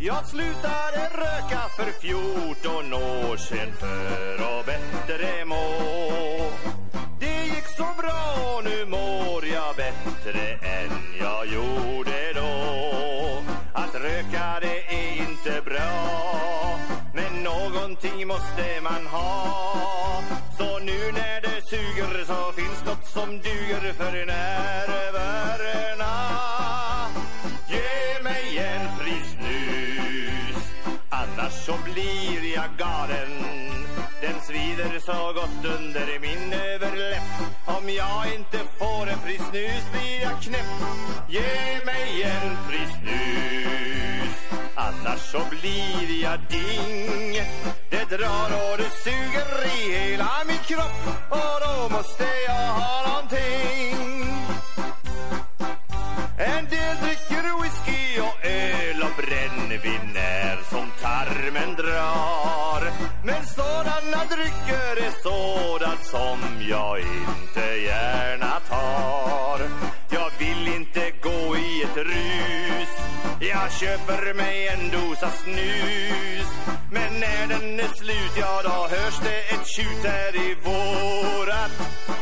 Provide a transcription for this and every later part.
Jag slutade röka för 14 år sen för att bättre må. Det gick så bra och nu mår jag bättre än jag gjorde då. Att röka det är inte bra, men någonting måste man ha. Om jag inte får en pris snus blir jag knäpp. Ge mig en pris snus, annars så blir jag ding. Det drar och det suger i hela min kropp och då måste jag ha Men sådana drycker är sådant som jag inte gärna tar. Jag vill inte gå i ett rus. Jag köper mig en dosa snus. Men när den är slut, ja då hörs det ett tjut här i vårat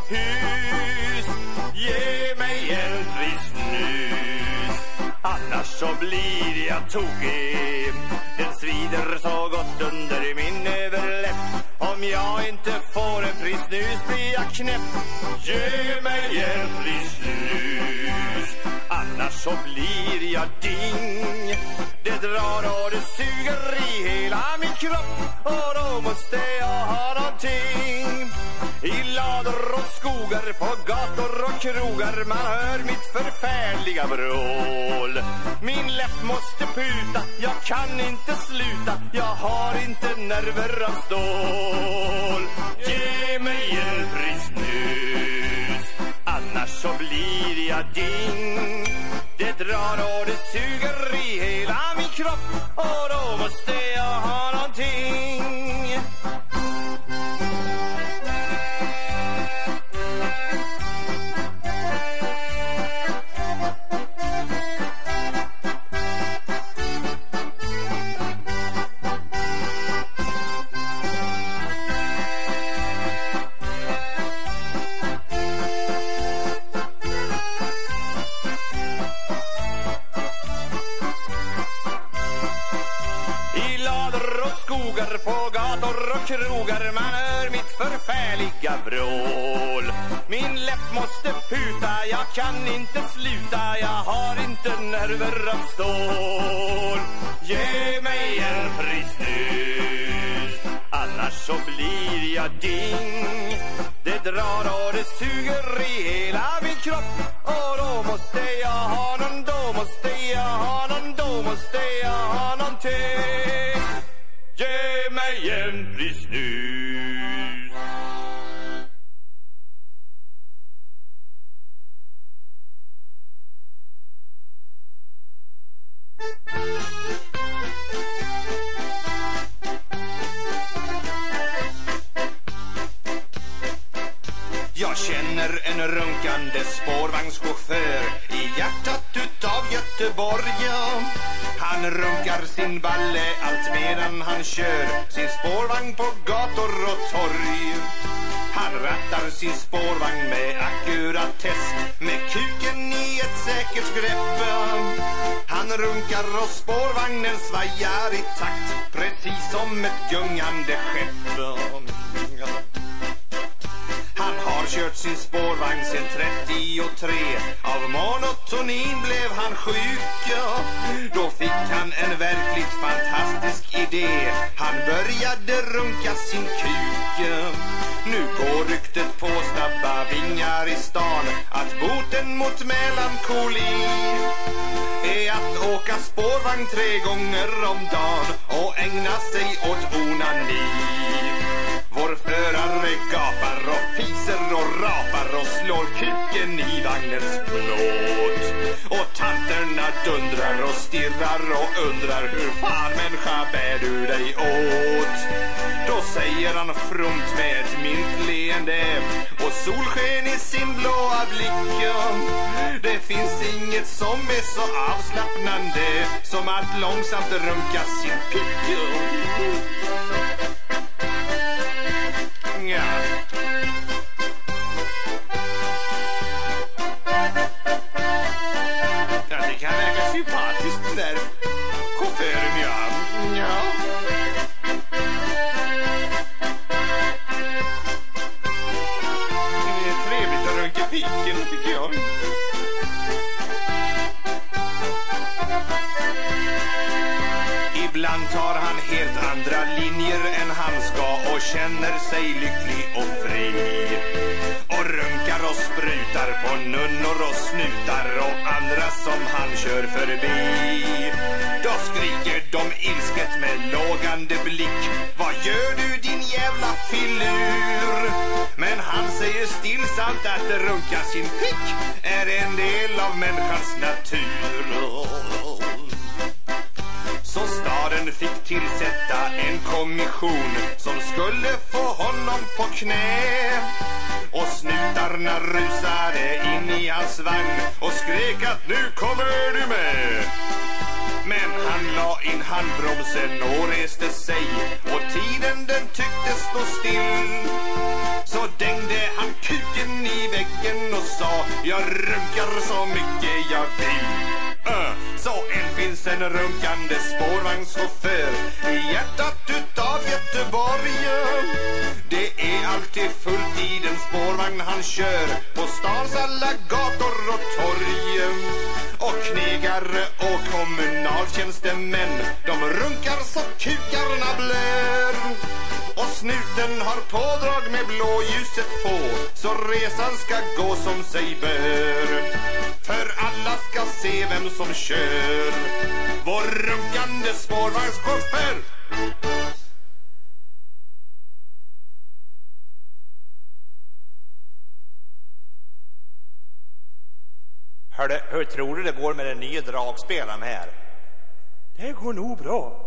hus. Ge mig en snus Annars så blir jag tokig Den svider så gott under min jag inte får en pris. Snus blir jag knäpp. Ge mig en pris snus Annars så blir jag ding. Det drar och det suger i hela min kropp. Och då måste jag ha någonting i lador och skogar, på gator och krogar Man hör mitt förfärliga vrål. Min läpp måste puta, jag kan inte sluta Jag har inte nerver av stål. Ge mig en pris snus Annars så blir jag ding Det drar och det suger i hela min kropp Och då måste sin allt medan han kör sin spårvagn på gator och torg. Han rattar sin spårvagn med ackuratess med kuken i ett säkert grepp. Han runkar och spårvagnen svajar i takt precis som ett gungande skepp. Han har kört sin spårvagn sen 33 Av monotonin blev han sjuk det. Han började runka sin kuk. Nu går ryktet på snabba vingar i stan. Att boten mot melankoli Är att åka spårvagn tre gånger om dagen Och ägna sig åt onani gapar och fiser och rapar och slår kuken i vagnens plåt. Och tanterna dundrar och stirrar och undrar hur fan människa bär du dig åt? Då säger han fromt med ett milt leende och solsken i sin blåa blick. Det finns inget som är så avslappnande som att långsamt runka sin pick. Ja. Ja, det kan verka sympatiskt den där chauffören, sig lycklig och fri. Och runkar och sprutar på nunnor och snutar och andra som han kör förbi. Då skriker de ilsket med lågande blick. Vad gör du din jävla filur? Men han säger stillsamt att runka sin pick är en del av människans natur. Så staden fick tillsätta en kommission som skulle få honom på knä. Och snutarna rusade in i hans vagn och skrek att nu kommer du med. Men han la in handbromsen och reste sig och tiden den tycktes stå still. Så dängde han kuken i väggen och sa jag runkar så mycket jag vill. Så en finns en runkande spårvagnschaufför i hjärtat utav Göteborg. Det är alltid fullt i den spårvagn han kör på stans alla gator och torg. Och knegare och kommunaltjänstemän de runkar så kukarna blör. Och snuten har pådrag med blåljuset på så resan ska gå som sig bör. Se vem som kör Vår runkande spårvagnschaufför Hörde, hur tror du det går med den nya dragspelaren här? Det går nog bra.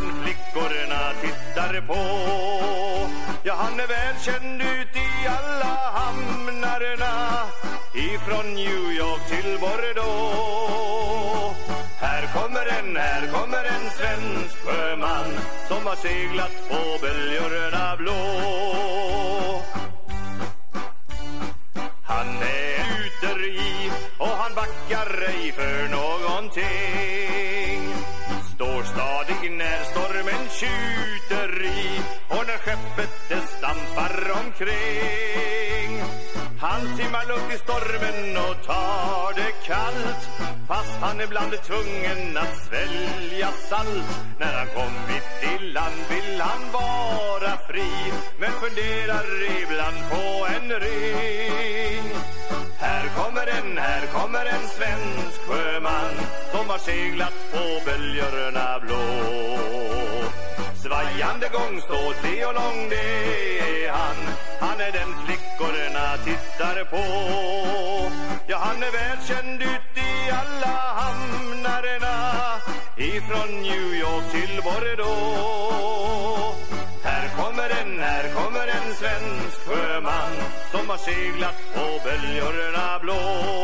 Den flickorna tittar på. Ja, han är välkänd ut i alla hamnarna. Ifrån New York till Bordeaux. Här kommer en, här kommer en svensk sjöman Som har seglat på böljorna blå. Han är ute i och han backar ej för någonting när stormen tjuter i och när skeppet det stampar omkring. Han simmar lugnt i stormen och tar det kallt Fast han ibland är tvungen att svälja salt. När han kommit till land vill han vara fri Men funderar ibland på en ring. Här kommer en, här kommer en svensk sjöman Som har seglat på böljorna blå. Svajande gångståtlig och lång det är han. Han är den flickorna tittar på. Ja, han är välkänd ut i alla hamnarna Ifrån New York till Bordeaux. Här kommer en, här kommer en svensk sjöman Som har seglat på böljorna blå.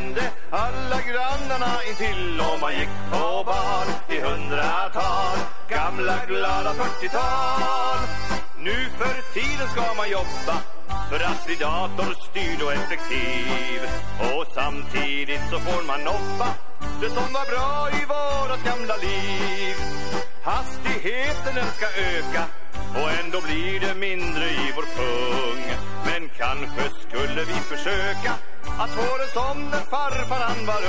Kände alla grannarna intill Och man gick på bar i hundratal. Gamla glada 40-tal Nu för tiden ska man jobba för att bli datorstyrd och effektiv. Och samtidigt så får man nobba det som var bra i vårat gamla liv. Hastigheten den ska öka och ändå blir det mindre i vår pung. Men kanske skulle vi försöka att våren som när farfar han var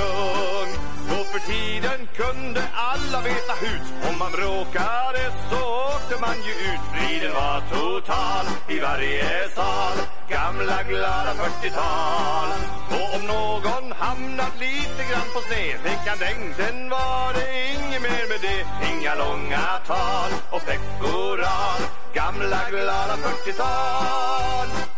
ung. Då för tiden kunde alla veta hut. Om man bråkade så åkte man ju ut. Friden var total i varje sal. Gamla glada 40-tal. Och om någon hamnat lite grann på sned fick han däng. Sen var det inget mer med det. Inga långa tal och pekoral. Gamla glada 40-tal.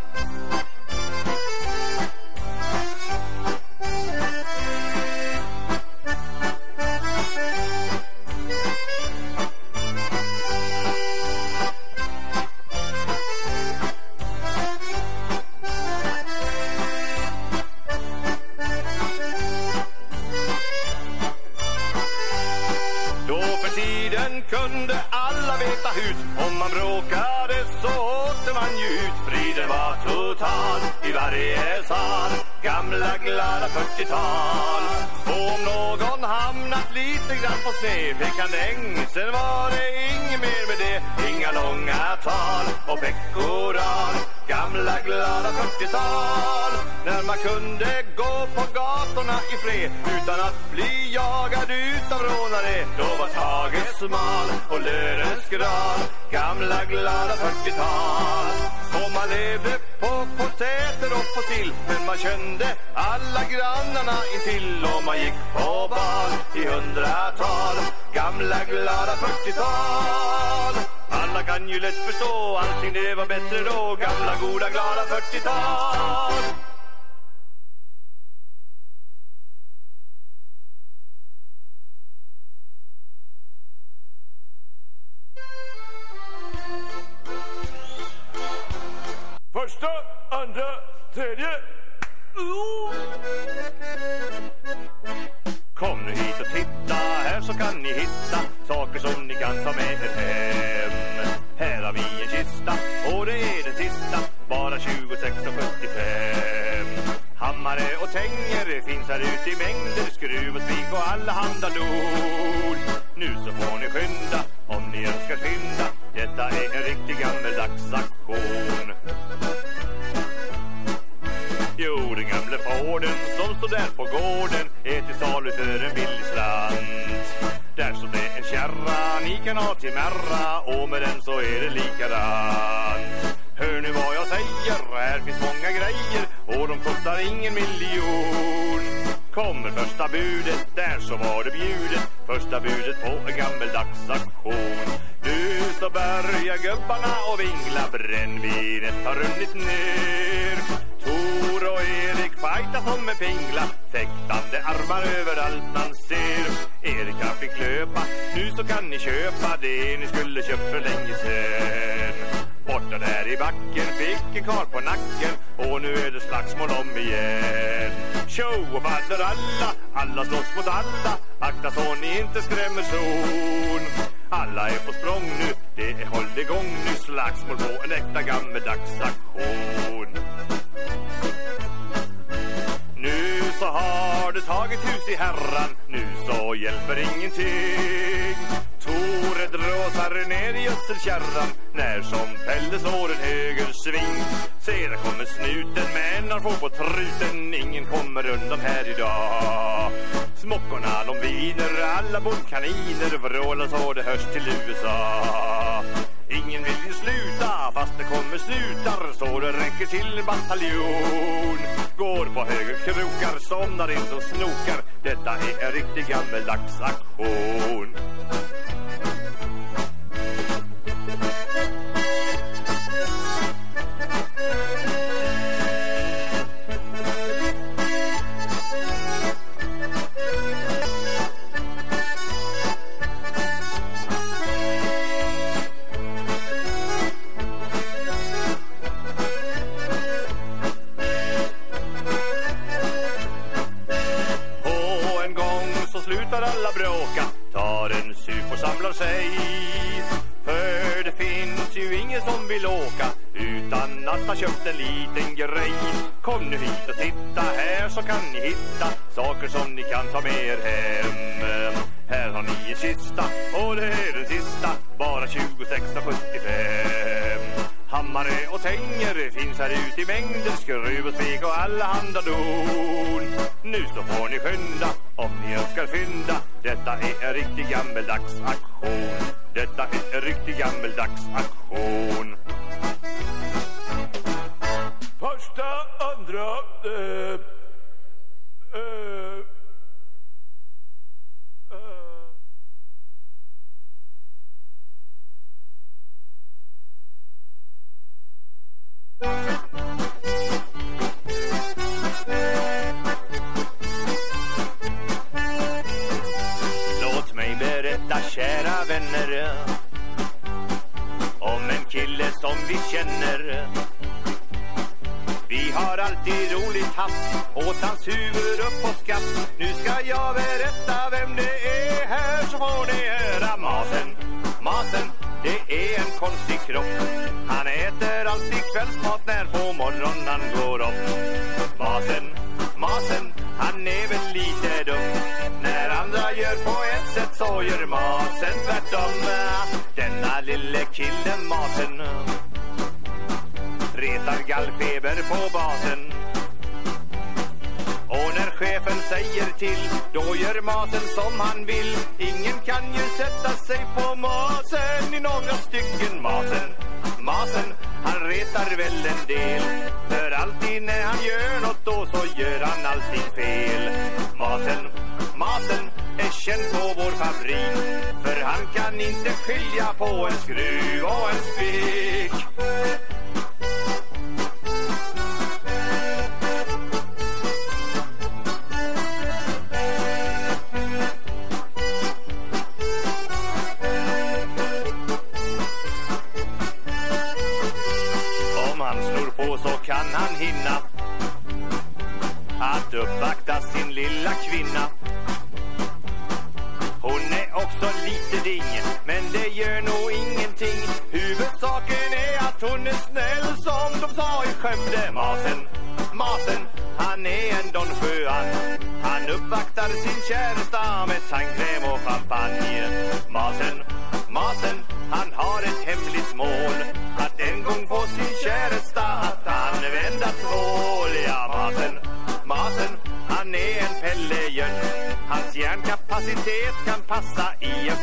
Första, andra, tredje Kom nu hit och titta, här så kan ni hitta saker som ni kan ta med er hem. Här har vi en kista och det är den sista, bara 26,75. Hammare och tänger finns här ute i mängder, skruv och spik och alla handa dor. Nu så får ni skynda om ni önskar fynda, detta är en riktig gammeldags aktion. Forden som står där på gården är till salu för en billig slant. Där står det en kärra ni kan ha till märra och med den så är det likadant. Hör nu vad jag säger, här finns många grejer och de kostar ingen miljon. Kommer första budet, där så var det bjudet Första budet på en gammeldags auktion Nu så börjar gubbarna och vingla Brännvinet har runnit ner och Erik fighta som en pingla. Fäktande armar överallt man ser. Erik han fick löpa. Nu så kan ni köpa det ni skulle köpt för länge sen Borta där i backen fick en karl på nacken. Och nu är det slagsmål om igen. Show och faller alla, alla slåss mot alla. Akta så ni inte skrämmer zon. Alla är på språng nu, det är håll igång nu. Slagsmål på en äkta gammeldags aktion. Så har du tagit hus i herran. Nu så hjälper ingenting. Tore dråsar ner i gödselkärran När som Pelle slår en högersving Sedan kommer snuten men har få på truten. Ingen kommer undan här idag. Smockorna de viner. Alla bondkaniner vrålar så det hörs till USA. Ingen vill ju sluta fast det kommer snutar så det räcker till en bataljon. Går på högerkrokar, somnar in som snokar. Detta är en riktig gammeldags aktion. Masen som han vill. Ingen kan ju sätta sig på masen I några stycken. Masen Masen, han retar väl en del. För alltid när han gör något då Så gör han alltid fel. Masen, masen är känd på vår fabrik. För han kan inte skilja på en skruv och en spik. Han hinna. Att uppvakta sin lilla kvinna. Hon är också lite ding Men det gör nog ingenting. Huvudsaken är att hon är snäll Som de sa i Skövde Masen, Masen Han är en Don Juan Han uppvaktar sin käresta Med tandkräm och champagne. Masen, Masen Han har ett hemligt mål. Att en gång få sin käresta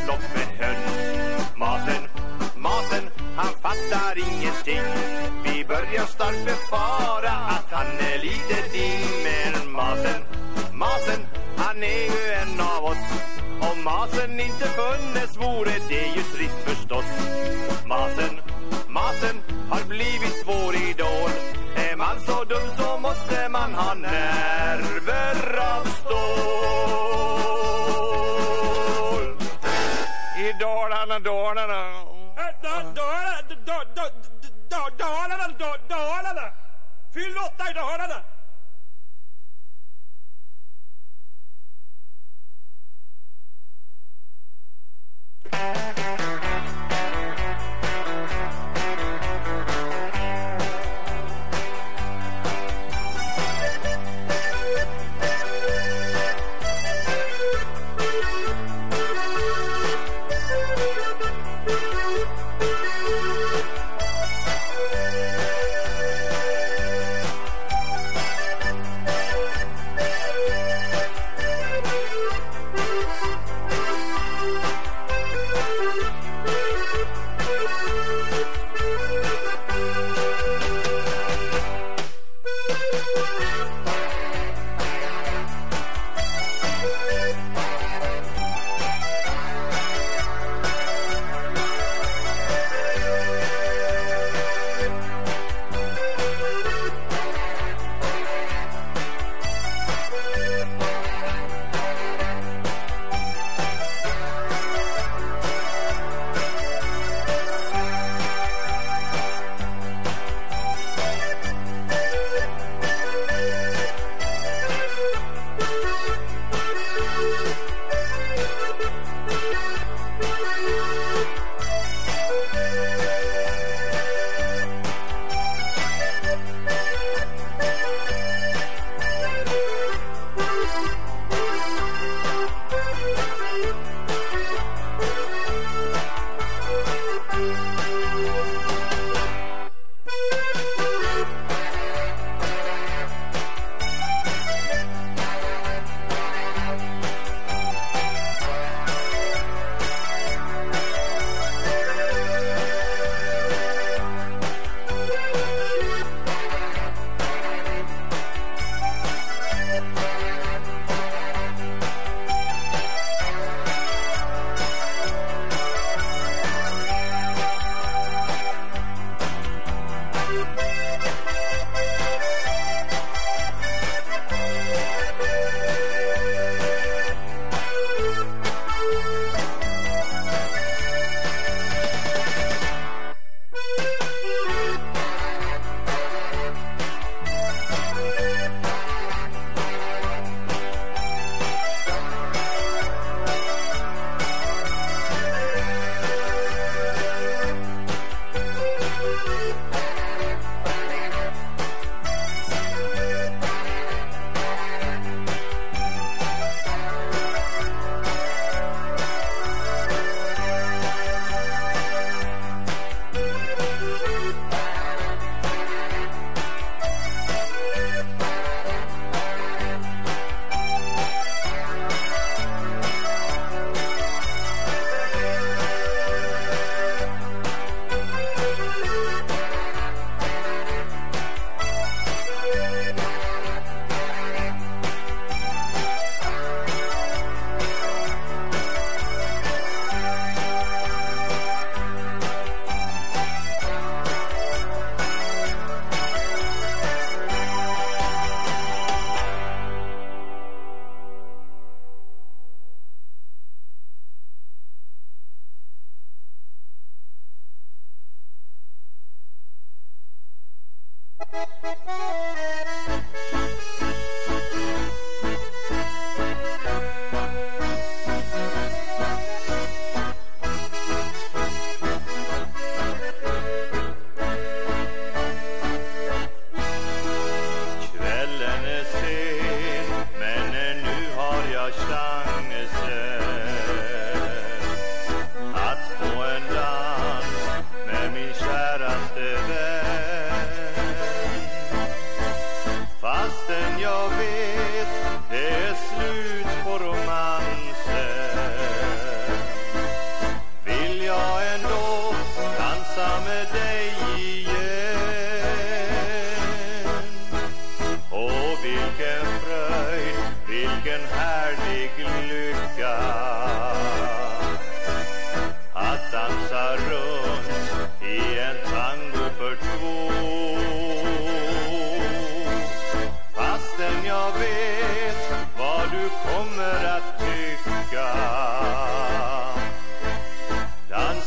i med höns. Masen, Masen Han fattar ingenting. Vi börjar starkt befara Att han är lite ding Men Masen, Masen Han är ju en av oss. Om Masen inte funnes vore det ju trist förstås. Masen, Masen har blivit vår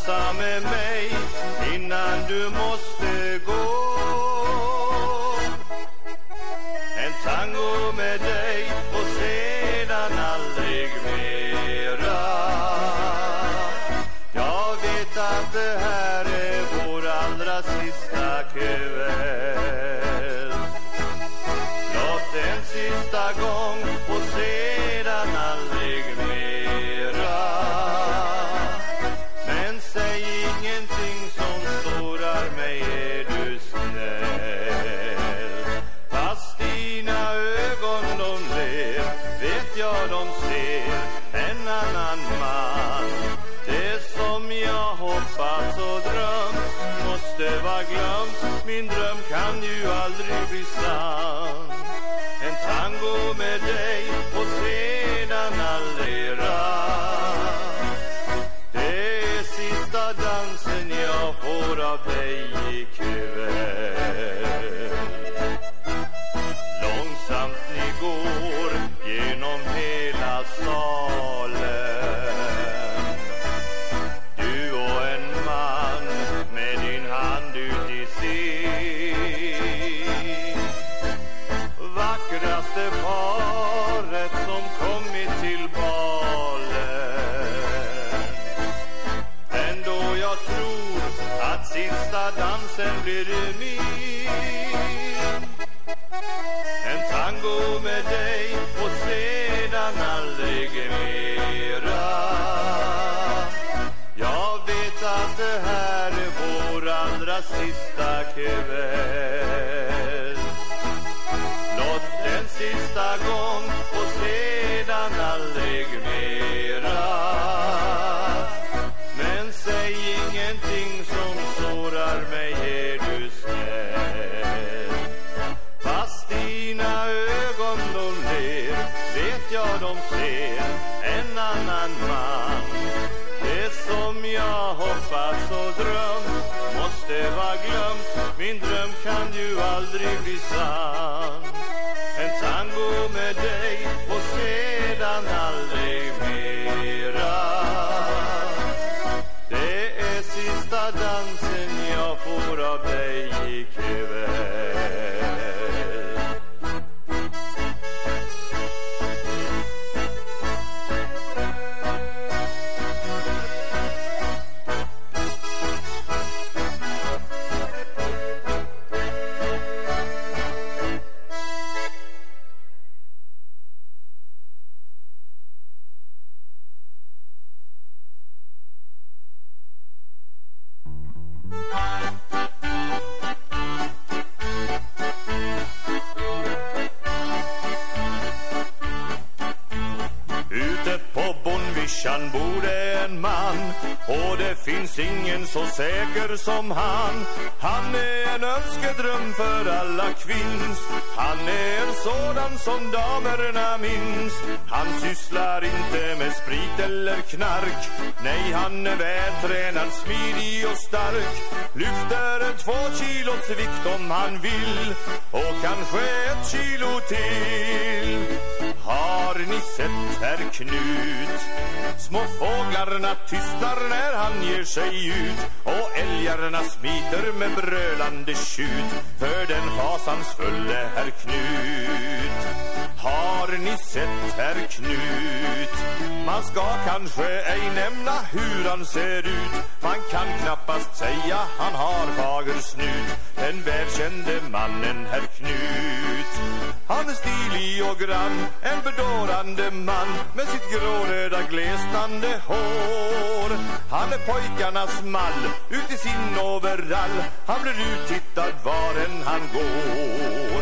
dansa med mig innan du måste around you. jag hoppats och drömt måste vara glömt. Min dröm kan ju aldrig bli sann. En tango med dig och sedan aldrig han borde en man Och det finns ingen så säker som han. Han är en önskedröm för alla kvinns. Han är en sådan som damerna minns. Han sysslar inte med sprit eller knark. Nej, han är vältränad, smidig och stark. Lyfter en två kilos vikt om han vill Och kanske ett kilo till. Har ni sett herr Knut? Små fåglarna tystar när han ger sig ut. Och älgarna smiter med brölande tjut. För den fasansfulle herr Knut. Har ni sett herr Knut? Man ska kanske ej nämna hur han ser ut. Man kan knappast säga han har fager snut den välkände mannen herr Knut. Han är stilig och grann En bedårande man Med sitt gråröda glesnande hår. Han är pojkarnas mall Ut i sin overall. Han blir uttittad var än han går.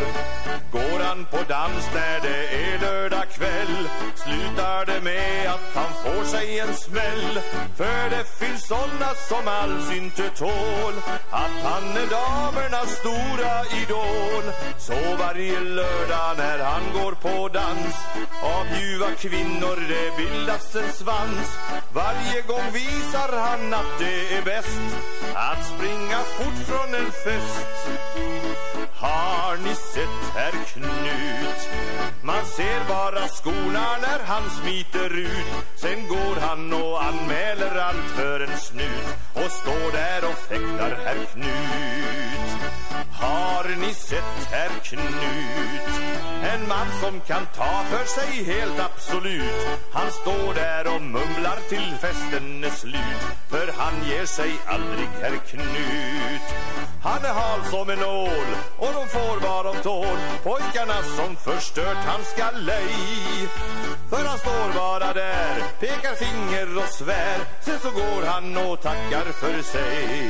Går han på dans när det är lördag kväll Slutar det med att han får sig en smäll. För det finns såna som alls inte tål. Att han är damernas stora idol. Så varje lördag när han går på dans. Av ljuva kvinnor det bildas en svans. Varje gång visar han att det är bäst. Att springa fort från en fest. Har ni sett herr Knut? Man ser bara skorna när han smiter ut Sen går han och anmäler allt för en snut Och står där och fäktar herr Knut Har ni sett herr Knut? En man som kan ta för sig helt absolut Han står där och mumlar till festen är slut För han ger sig aldrig herr Knut han är hal som en ål och de får vad de tål. Pojkarna som förstört hans galej. För han står bara där, pekar finger och svär. Sen så går han och tackar för sig.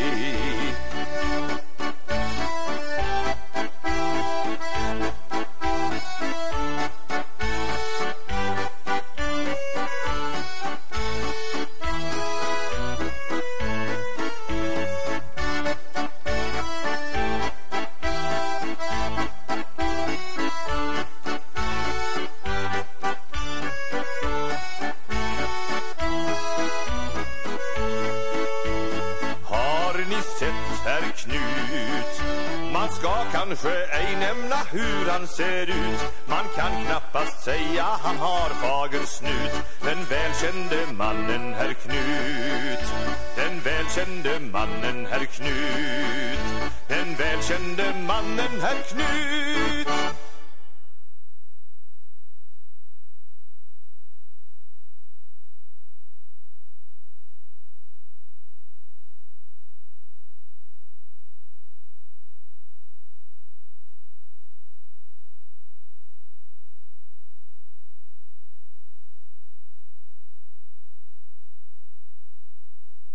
Kanske ej nämna hur han ser ut? Man kan knappast säga han har fager snut. Den välkände mannen herr Knut. Den välkände mannen herr Knut. Den välkände mannen herr Knut.